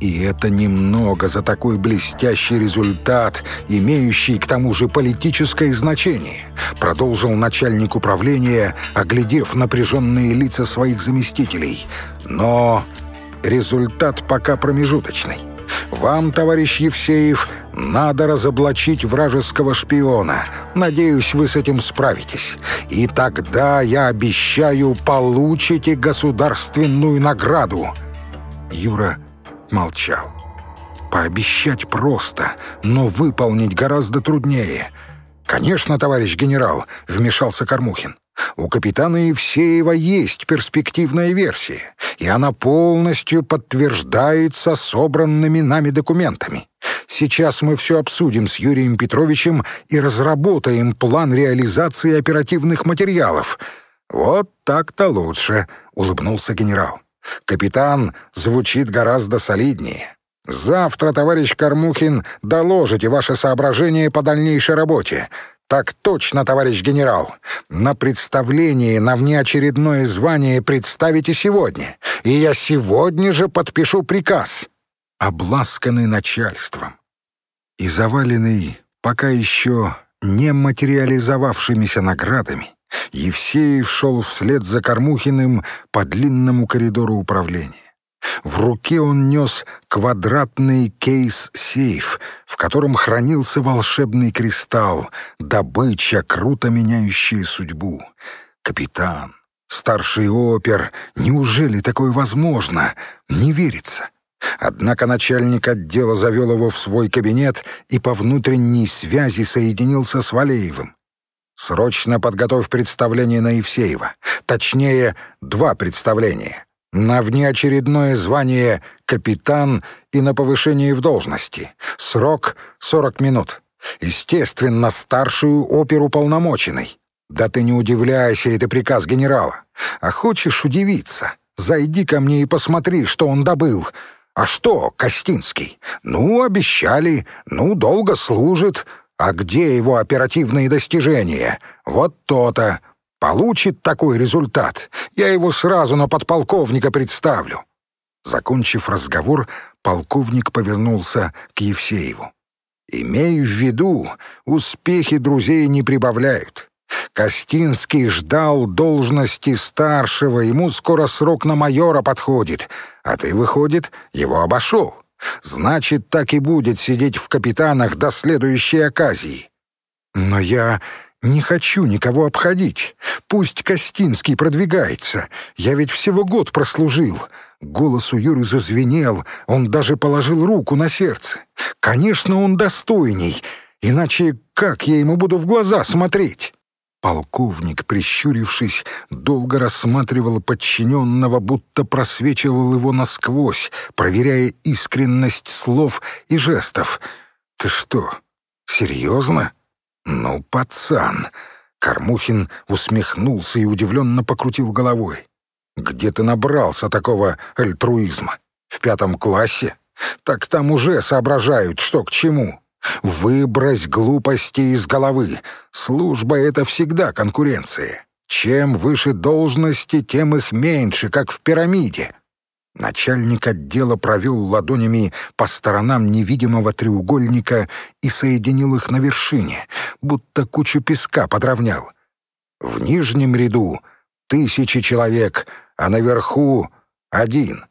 И это немного за такой блестящий результат, имеющий к тому же политическое значение, продолжил начальник управления, оглядев напряженные лица своих заместителей. Но результат пока промежуточный. Вам, товарищ Евсеев, надо разоблачить вражеского шпиона. Надеюсь, вы с этим справитесь. И тогда, я обещаю, получите государственную награду». Юра молчал. Пообещать просто, но выполнить гораздо труднее. «Конечно, товарищ генерал», — вмешался Кормухин. У капитана Евсеева есть перспективная версия, и она полностью подтверждается собранными нами документами. Сейчас мы все обсудим с Юрием Петровичем и разработаем план реализации оперативных материалов. Вот так-то лучше, улыбнулся генерал. Капитан звучит гораздо солиднее. Завтра, товарищ Кормухин, доложите ваши соображения по дальнейшей работе. «Так точно, товарищ генерал. На представлении на внеочередное звание представите сегодня, и я сегодня же подпишу приказ». Обласканный начальством и заваленный пока еще не материализовавшимися наградами, Евсеев шел вслед за Кормухиным по длинному коридору управления. В руке он нес квадратный кейс-сейф, в котором хранился волшебный кристалл, добыча, круто меняющая судьбу. Капитан, старший опер, неужели такое возможно? Не верится. Однако начальник отдела завел его в свой кабинет и по внутренней связи соединился с Валеевым. «Срочно подготовь представление на Евсеева. Точнее, два представления на внеочередное звание капитан и на повышение в должности. Срок — сорок минут. Естественно, старшую оперу полномоченный. Да ты не удивляйся, это приказ генерала. А хочешь удивиться? Зайди ко мне и посмотри, что он добыл. А что, Костинский? Ну, обещали, ну, долго служит. А где его оперативные достижения? Вот то-то получит такой результат, я его сразу на подполковника представлю». Закончив разговор, полковник повернулся к Евсееву. «Имею в виду, успехи друзей не прибавляют. Костинский ждал должности старшего, ему скоро срок на майора подходит, а ты, выходит, его обошел. Значит, так и будет сидеть в капитанах до следующей оказии». «Но я не хочу никого обходить. Пусть Костинский продвигается. Я ведь всего год прослужил». Голос у Юры зазвенел, он даже положил руку на сердце. «Конечно, он достойней, иначе как я ему буду в глаза смотреть?» Полковник, прищурившись, долго рассматривал подчиненного, будто просвечивал его насквозь, проверяя искренность слов и жестов. «Ты что, серьезно?» «Ну, пацан!» Кормухин усмехнулся и удивленно покрутил головой. «Где ты набрался такого альтруизма? В пятом классе? Так там уже соображают, что к чему. Выбрось глупости из головы. Служба — это всегда конкуренция. Чем выше должности, тем их меньше, как в пирамиде. Начальник отдела провел ладонями по сторонам невидимого треугольника и соединил их на вершине, будто кучу песка подровнял. В нижнем ряду тысячи человек, а наверху один.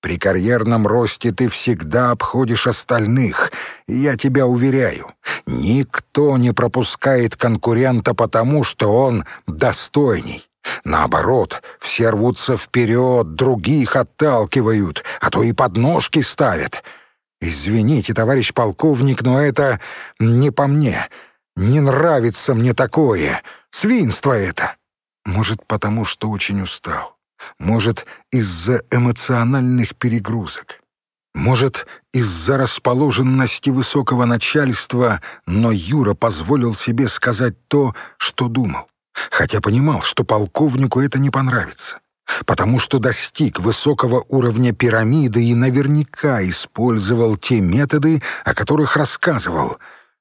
При карьерном росте ты всегда обходишь остальных, и я тебя уверяю, никто не пропускает конкурента потому, что он достойней. Наоборот, все рвутся вперед, других отталкивают, а то и подножки ставят. Извините, товарищ полковник, но это не по мне. Не нравится мне такое. Свинство это. Может, потому что очень устал. Может, из-за эмоциональных перегрузок. Может, из-за расположенности высокого начальства, но Юра позволил себе сказать то, что думал хотя понимал, что полковнику это не понравится, потому что достиг высокого уровня пирамиды и наверняка использовал те методы, о которых рассказывал.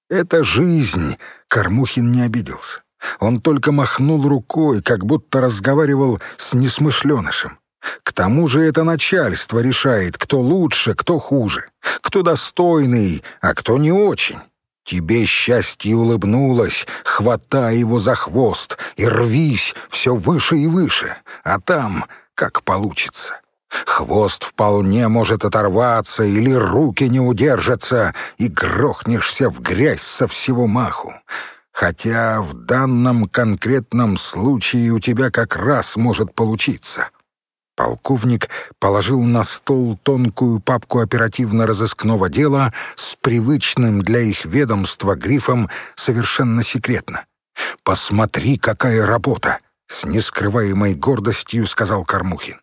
«Это жизнь», — Кормухин не обиделся. Он только махнул рукой, как будто разговаривал с несмышленышем. К тому же это начальство решает, кто лучше, кто хуже, кто достойный, а кто не очень. Тебе счастье улыбнулось, хватай его за хвост и рвись все выше и выше, а там как получится. Хвост вполне может оторваться или руки не удержатся, и грохнешься в грязь со всего маху. Хотя в данном конкретном случае у тебя как раз может получиться. Полковник положил на стол тонкую папку оперативно-розыскного дела с привычным для их ведомства грифом «Совершенно секретно». «Посмотри, какая работа!» — с нескрываемой гордостью сказал Кормухин.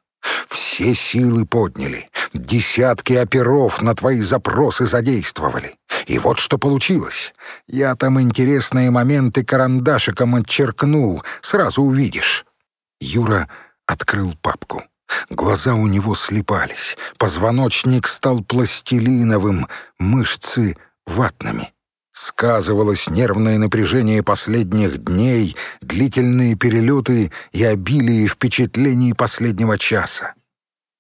Все силы подняли, десятки оперов на твои запросы задействовали. И вот что получилось. Я там интересные моменты карандашиком отчеркнул, сразу увидишь. Юра открыл папку. Глаза у него слепались, позвоночник стал пластилиновым, мышцы — ватными. Сказывалось нервное напряжение последних дней, длительные перелеты и обилие впечатлений последнего часа.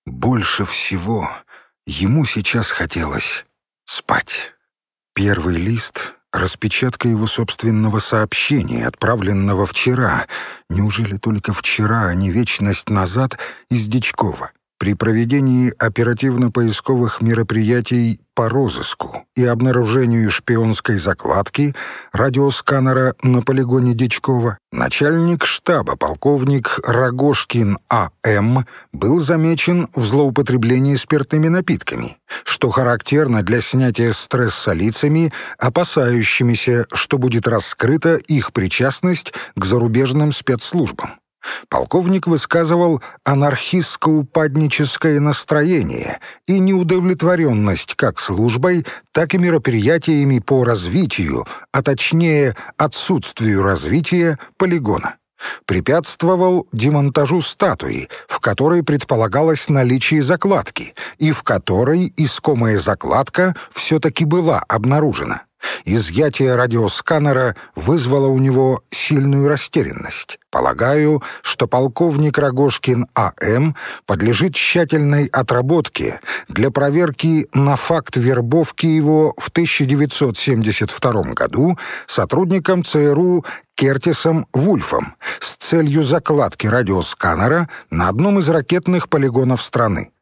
Больше всего ему сейчас хотелось спать. Первый лист — распечатка его собственного сообщения, отправленного вчера. Неужели только вчера, а не вечность назад из Дичкова? При проведении оперативно-поисковых мероприятий по розыску и обнаружению шпионской закладки радиосканера на полигоне Дичкова начальник штаба полковник Рогошкин А.М. был замечен в злоупотреблении спиртными напитками, что характерно для снятия стресса лицами, опасающимися, что будет раскрыта их причастность к зарубежным спецслужбам полковник высказывал анархистско-упадническое настроение и неудовлетворенность как службой, так и мероприятиями по развитию, а точнее отсутствию развития полигона. Препятствовал демонтажу статуи, в которой предполагалось наличие закладки, и в которой искомая закладка все-таки была обнаружена. Изъятие радиосканера вызвало у него сильную растерянность. Полагаю, что полковник Рогошкин А.М. подлежит тщательной отработке для проверки на факт вербовки его в 1972 году сотрудником ЦРУ Кертисом Вульфом с целью закладки радиосканера на одном из ракетных полигонов страны.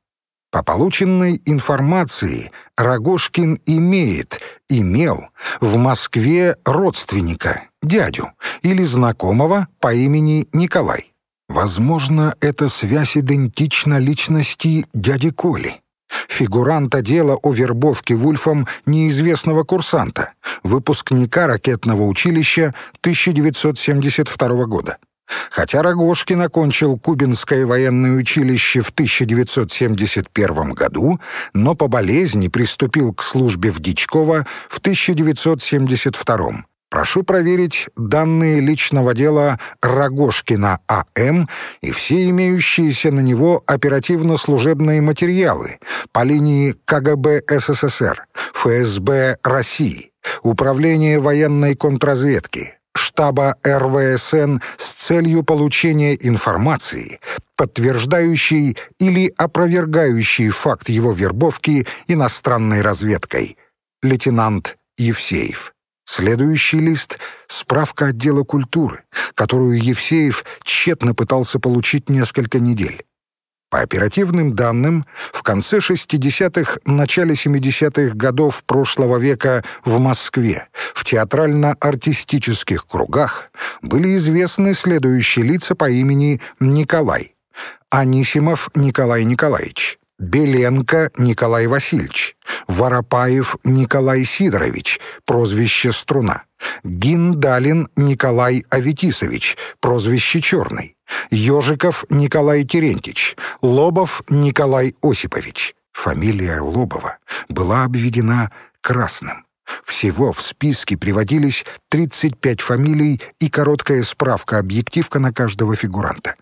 По полученной информации Рогошкин имеет, имел в Москве родственника, дядю или знакомого по имени Николай. Возможно, эта связь идентична личности дяди Коли. Фигуранта дела о вербовке Вульфом неизвестного курсанта, выпускника ракетного училища 1972 года. Хотя Рогожкин окончил Кубинское военное училище в 1971 году, но по болезни приступил к службе в Дичково в 1972 Прошу проверить данные личного дела Рогожкина А.М. и все имеющиеся на него оперативно-служебные материалы по линии КГБ СССР, ФСБ России, Управление военной контрразведки, штаба РВСН с целью получения информации, подтверждающей или опровергающей факт его вербовки иностранной разведкой. Лейтенант Евсеев. Следующий лист — справка отдела культуры, которую Евсеев тщетно пытался получить несколько недель. По оперативным данным, в конце 60-х, начале 70-х годов прошлого века в Москве в театрально-артистических кругах были известны следующие лица по имени Николай. Анисимов Николай Николаевич, Беленко Николай Васильевич, Воропаев Николай Сидорович, прозвище «Струна», Гиндалин Николай Аветисович, прозвище «Черный», Ежиков Николай Терентьевич, Лобов Николай Осипович. Фамилия Лобова была обведена красным. Всего в списке приводились 35 фамилий и короткая справка-объективка на каждого фигуранта.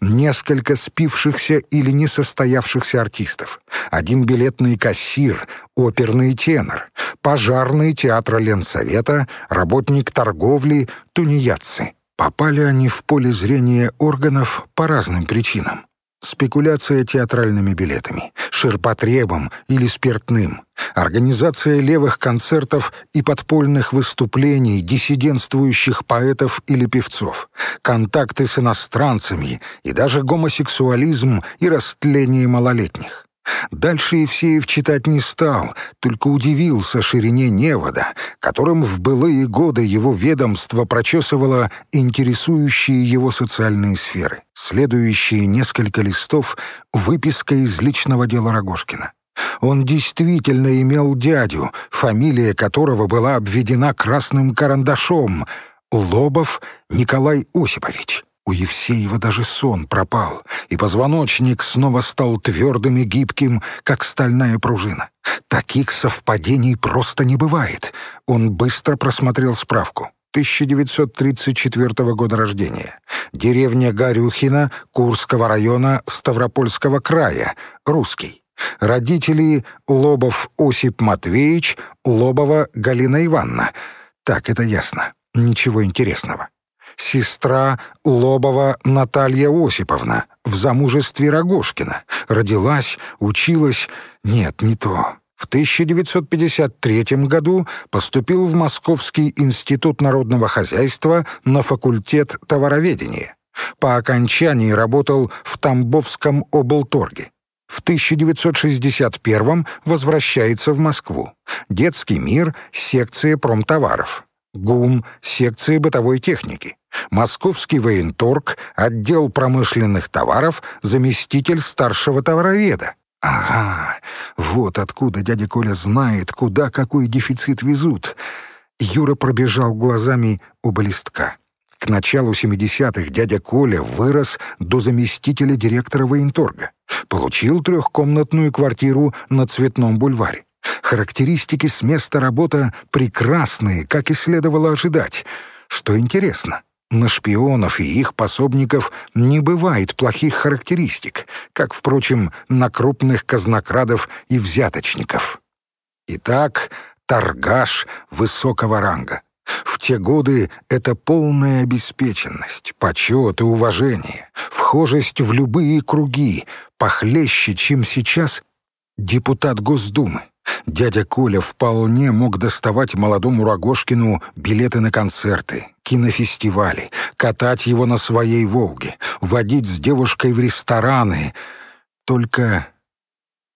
Несколько спившихся или несостоявшихся артистов, один билетный кассир, оперный тенор, пожарный театра Ленсовета, работник торговли, тунеядцы — Попали они в поле зрения органов по разным причинам. Спекуляция театральными билетами, ширпотребом или спиртным, организация левых концертов и подпольных выступлений диссидентствующих поэтов или певцов, контакты с иностранцами и даже гомосексуализм и растление малолетних. Дальше Евсеев читать не стал, только удивился ширине невода, которым в былые годы его ведомство прочесывало интересующие его социальные сферы. Следующие несколько листов — выписка из личного дела Рогожкина. Он действительно имел дядю, фамилия которого была обведена красным карандашом — Лобов Николай Осипович. У Евсеева даже сон пропал, и позвоночник снова стал твердым и гибким, как стальная пружина. Таких совпадений просто не бывает. Он быстро просмотрел справку. 1934 года рождения. Деревня Горюхина, Курского района, Ставропольского края. Русский. Родители Лобов Осип Матвеевич, Лобова Галина Ивановна. Так, это ясно. Ничего интересного сестра Лобова Наталья Осиповна, в замужестве Рогожкина. Родилась, училась... Нет, не то. В 1953 году поступил в Московский институт народного хозяйства на факультет товароведения. По окончании работал в Тамбовском облторге. В 1961 возвращается в Москву. Детский мир, секция промтоваров. ГУМ, секция бытовой техники. Московский военторг, отдел промышленных товаров, заместитель старшего товароведа. Ага, вот откуда дядя Коля знает, куда какой дефицит везут. Юра пробежал глазами оба листка. К началу 70-х дядя Коля вырос до заместителя директора военторга. Получил трехкомнатную квартиру на Цветном бульваре. Характеристики с места работы прекрасные, как и следовало ожидать. Что интересно, на шпионов и их пособников не бывает плохих характеристик, как, впрочем, на крупных казнокрадов и взяточников. Итак, торгаш высокого ранга. В те годы это полная обеспеченность, почет и уважение, вхожесть в любые круги, похлеще, чем сейчас депутат Госдумы. Дядя Коля вполне мог доставать молодому Рогожкину билеты на концерты, кинофестивали, катать его на своей «Волге», водить с девушкой в рестораны. Только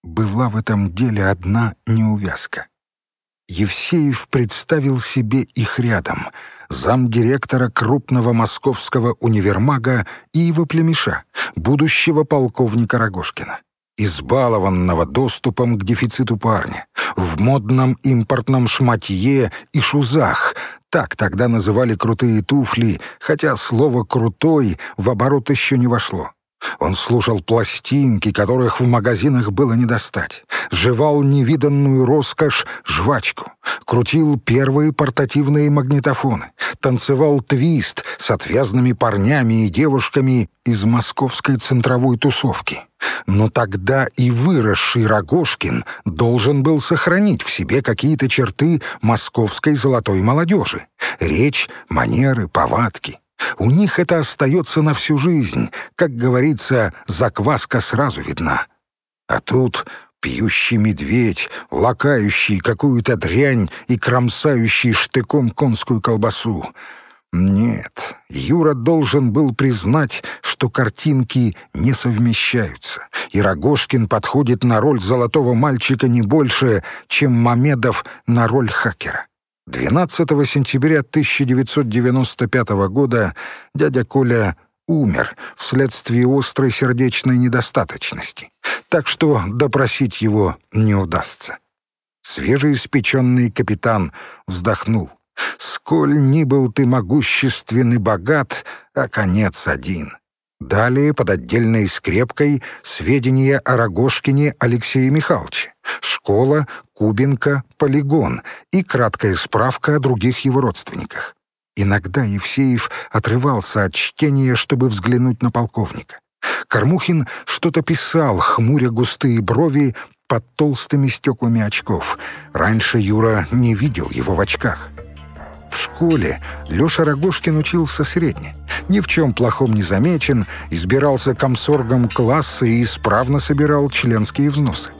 была в этом деле одна неувязка. Евсеев представил себе их рядом, замдиректора крупного московского универмага и его племеша, будущего полковника Рогожкина избалованного доступом к дефициту парня, в модном импортном шматье и шузах, так тогда называли крутые туфли, хотя слово «крутой» в оборот еще не вошло. Он слушал пластинки, которых в магазинах было не достать, жевал невиданную роскошь жвачку, крутил первые портативные магнитофоны, танцевал твист с отвязными парнями и девушками из московской центровой тусовки. Но тогда и выросший Рогожкин должен был сохранить в себе какие-то черты московской золотой молодежи. Речь, манеры, повадки. У них это остается на всю жизнь. Как говорится, закваска сразу видна. А тут пьющий медведь, лакающий какую-то дрянь и кромсающий штыком конскую колбасу — нет, Юра должен был признать, что картинки не совмещаются, и Рогожкин подходит на роль золотого мальчика не больше, чем Мамедов на роль хакера. 12 сентября 1995 года дядя Коля умер вследствие острой сердечной недостаточности, так что допросить его не удастся. Свежеиспеченный капитан вздохнул. Сколь ни был ты могущественный богат, а конец один. Далее под отдельной скрепкой сведения о Рогожкине Алексея Михайловича, школа, Кубинка, полигон и краткая справка о других его родственниках. Иногда Евсеев отрывался от чтения, чтобы взглянуть на полковника. Кормухин что-то писал, хмуря густые брови под толстыми стеклами очков. Раньше Юра не видел его в очках. В школе Леша Рогожкин учился средне. Ни в чем плохом не замечен, избирался комсоргом класса и исправно собирал членские взносы.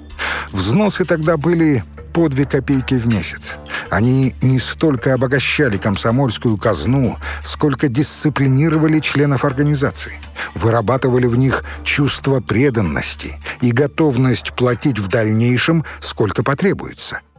Взносы тогда были по две копейки в месяц. Они не столько обогащали комсомольскую казну, сколько дисциплинировали членов организации, вырабатывали в них чувство преданности и готовность платить в дальнейшем, сколько потребуется –